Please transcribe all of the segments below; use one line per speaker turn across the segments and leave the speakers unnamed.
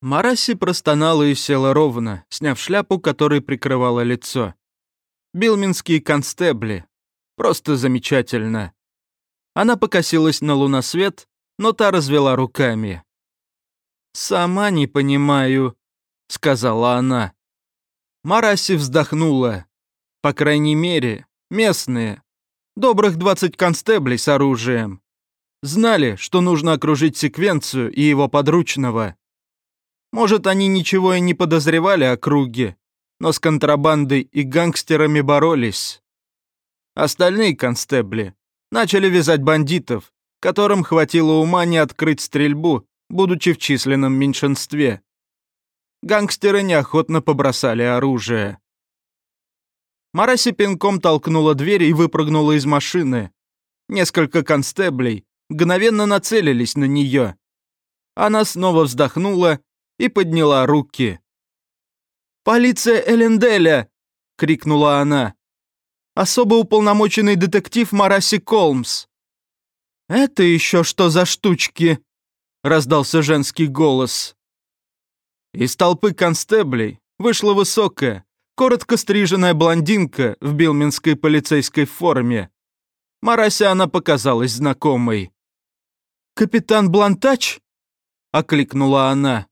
Мараси простонала и села ровно, сняв шляпу, которой прикрывала лицо. Билминские констебли. Просто замечательно. Она покосилась на луносвет, но та развела руками. «Сама не понимаю», — сказала она. Мараси вздохнула. По крайней мере, местные. Добрых 20 констеблей с оружием. Знали, что нужно окружить секвенцию и его подручного. Может, они ничего и не подозревали о круге, но с контрабандой и гангстерами боролись. Остальные констебли начали вязать бандитов, которым хватило ума не открыть стрельбу, будучи в численном меньшинстве. Гангстеры неохотно побросали оружие. Мараси пинком толкнула дверь и выпрыгнула из машины. Несколько констеблей мгновенно нацелились на нее. Она снова вздохнула и подняла руки. «Полиция Эленделя!» — крикнула она. «Особо уполномоченный детектив Мараси Колмс». «Это еще что за штучки?» — раздался женский голос. Из толпы констеблей вышла высокая, коротко стриженная блондинка в билминской полицейской форме. Марасе она показалась знакомой. «Капитан Блантач?» — окликнула она.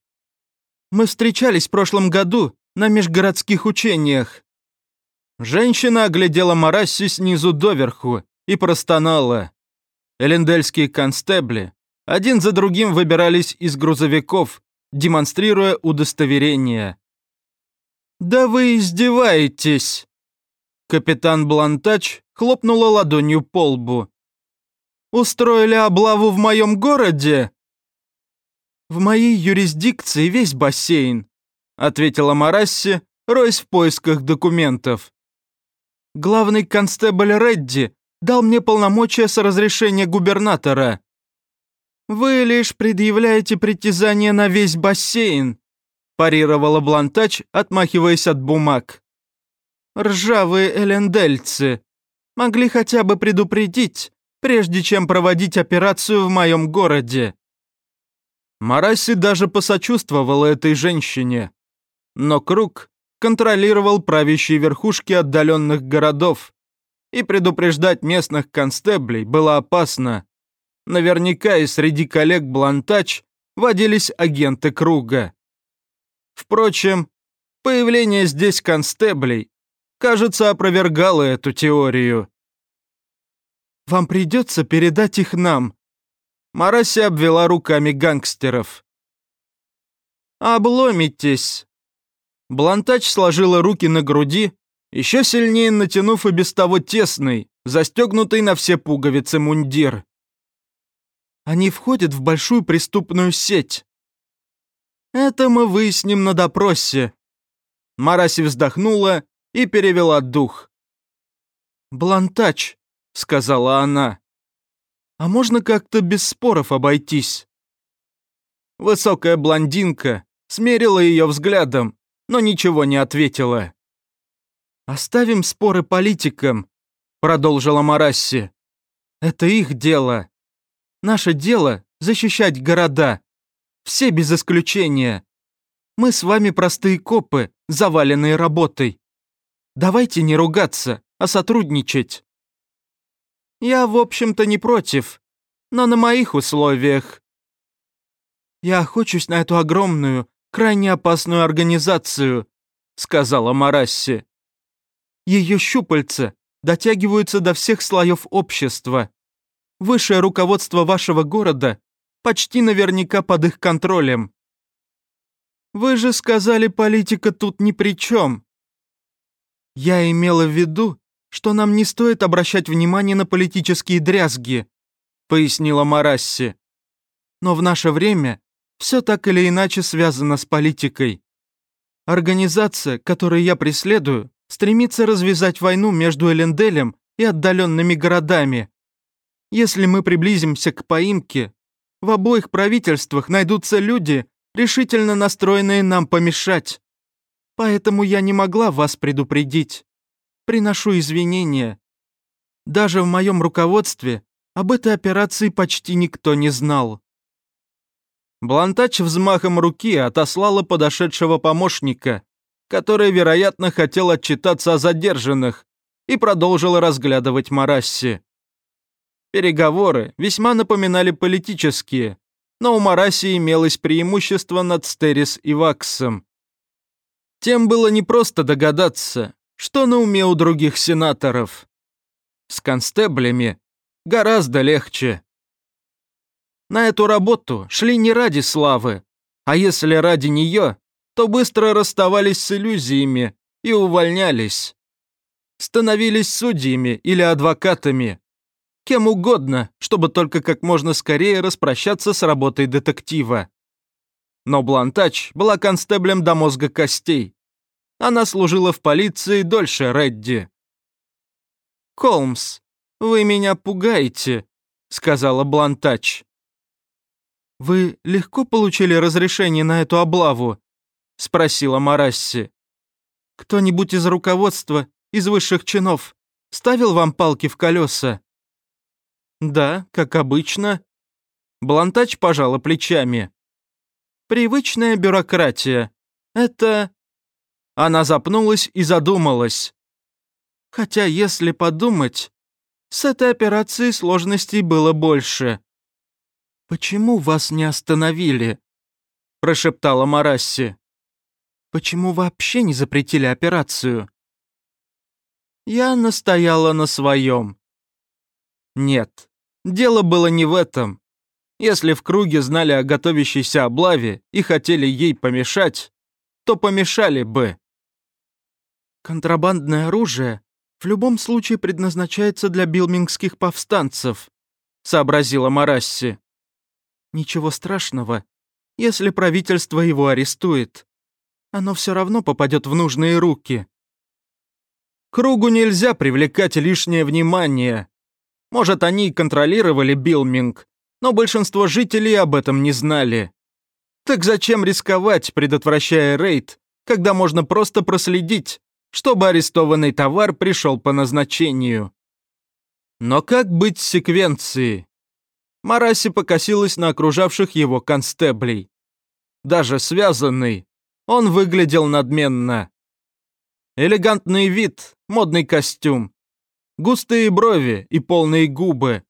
«Мы встречались в прошлом году на межгородских учениях». Женщина оглядела Марасси снизу доверху и простонала. Элендельские констебли один за другим выбирались из грузовиков, демонстрируя удостоверение. «Да вы издеваетесь!» Капитан Блантач хлопнула ладонью по лбу. «Устроили облаву в моем городе?» «В моей юрисдикции весь бассейн», ответила Марасси, роясь в поисках документов. «Главный констебль Редди дал мне полномочия с разрешения губернатора». «Вы лишь предъявляете притязание на весь бассейн», парировала Блантач, отмахиваясь от бумаг. «Ржавые элендельцы. Могли хотя бы предупредить, прежде чем проводить операцию в моем городе». Мараси даже посочувствовала этой женщине. Но Круг контролировал правящие верхушки отдаленных городов, и предупреждать местных констеблей было опасно. Наверняка и среди коллег Блантач водились агенты Круга. Впрочем, появление здесь констеблей, кажется, опровергало эту теорию. «Вам придется передать их нам», Мараси обвела руками гангстеров. «Обломитесь!» Блантач сложила руки на груди, еще сильнее натянув и без того тесный, застегнутый на все пуговицы мундир. Они входят в большую преступную сеть. Это мы выясним на допросе. Мараси вздохнула и перевела дух. «Блантач», — сказала она. «А можно как-то без споров обойтись?» Высокая блондинка смерила ее взглядом, но ничего не ответила. «Оставим споры политикам», — продолжила Марасси. «Это их дело. Наше дело — защищать города. Все без исключения. Мы с вами простые копы, заваленные работой. Давайте не ругаться, а сотрудничать. Я, в общем-то, не против, но на моих условиях. Я охочусь на эту огромную, крайне опасную организацию, сказала Марасси. Ее щупальца дотягиваются до всех слоев общества. Высшее руководство вашего города почти наверняка под их контролем. Вы же сказали, политика тут ни при чем. Я имела в виду, что нам не стоит обращать внимание на политические дрязги, пояснила Марасси. Но в наше время все так или иначе связано с политикой. Организация, которую я преследую, стремится развязать войну между Эленделем и отдаленными городами. Если мы приблизимся к поимке, в обоих правительствах найдутся люди, решительно настроенные нам помешать. Поэтому я не могла вас предупредить. Приношу извинения. Даже в моем руководстве об этой операции почти никто не знал. Блантач взмахом руки отослала подошедшего помощника, который, вероятно, хотел отчитаться о задержанных, и продолжила разглядывать Марасси. Переговоры весьма напоминали политические, но у Мараси имелось преимущество над Стерис и Ваксом. Тем было непросто догадаться, что на уме у других сенаторов. С констеблями гораздо легче. На эту работу шли не ради славы, а если ради нее, то быстро расставались с иллюзиями и увольнялись. Становились судьями или адвокатами, кем угодно, чтобы только как можно скорее распрощаться с работой детектива. Но Блантач была констеблем до мозга костей. Она служила в полиции дольше Редди. «Холмс, вы меня пугаете», — сказала Блантач. «Вы легко получили разрешение на эту облаву?» — спросила Марасси. «Кто-нибудь из руководства, из высших чинов, ставил вам палки в колеса?» «Да, как обычно». Блантач пожала плечами. «Привычная бюрократия. Это...» Она запнулась и задумалась. «Хотя, если подумать, с этой операцией сложностей было больше». «Почему вас не остановили?» прошептала Марасси. «Почему вообще не запретили операцию?» Я настояла на своем. Нет, дело было не в этом. Если в круге знали о готовящейся облаве и хотели ей помешать, то помешали бы. Контрабандное оружие в любом случае предназначается для билмингских повстанцев, сообразила Марасси. Ничего страшного, если правительство его арестует. Оно все равно попадет в нужные руки. Кругу нельзя привлекать лишнее внимание, может, они и контролировали Билминг, но большинство жителей об этом не знали. Так зачем рисковать, предотвращая рейд, когда можно просто проследить, чтобы арестованный товар пришел по назначению? Но как быть с секвенцией? Мараси покосилась на окружавших его констеблей. Даже связанный, он выглядел надменно. Элегантный вид, модный костюм, густые брови и полные губы.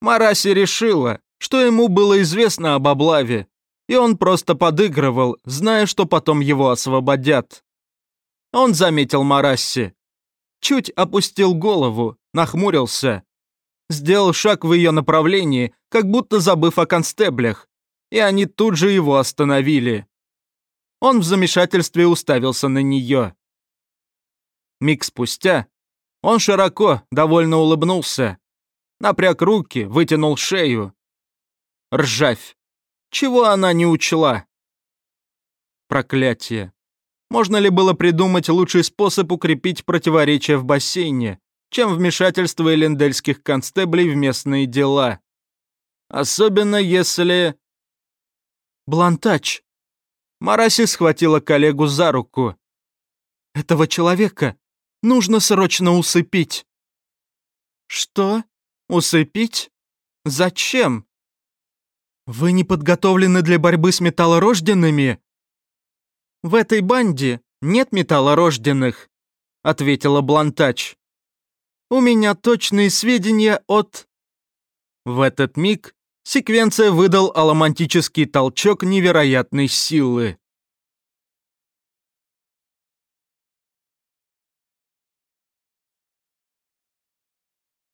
Мараси решила, что ему было известно об облаве, и он просто подыгрывал, зная, что потом его освободят. Он заметил Марасси. Чуть опустил голову, нахмурился. Сделал шаг в ее направлении, как будто забыв о констеблях, и они тут же его остановили. Он в замешательстве уставился на нее. Миг спустя он широко, довольно улыбнулся. Напряг руки, вытянул шею. Ржавь. Чего она не учла? Проклятие. Можно ли было придумать лучший способ укрепить противоречия в бассейне, чем вмешательство элендельских констеблей в местные дела? Особенно если... Блантач. Мараси схватила коллегу за руку. Этого человека Нужно срочно усыпить». «Что? Усыпить? Зачем?» «Вы не подготовлены для борьбы с металлорожденными?» «В этой банде нет металлорожденных», — ответила Блантач. «У меня точные сведения от...» В этот миг секвенция выдал аламантический толчок невероятной силы.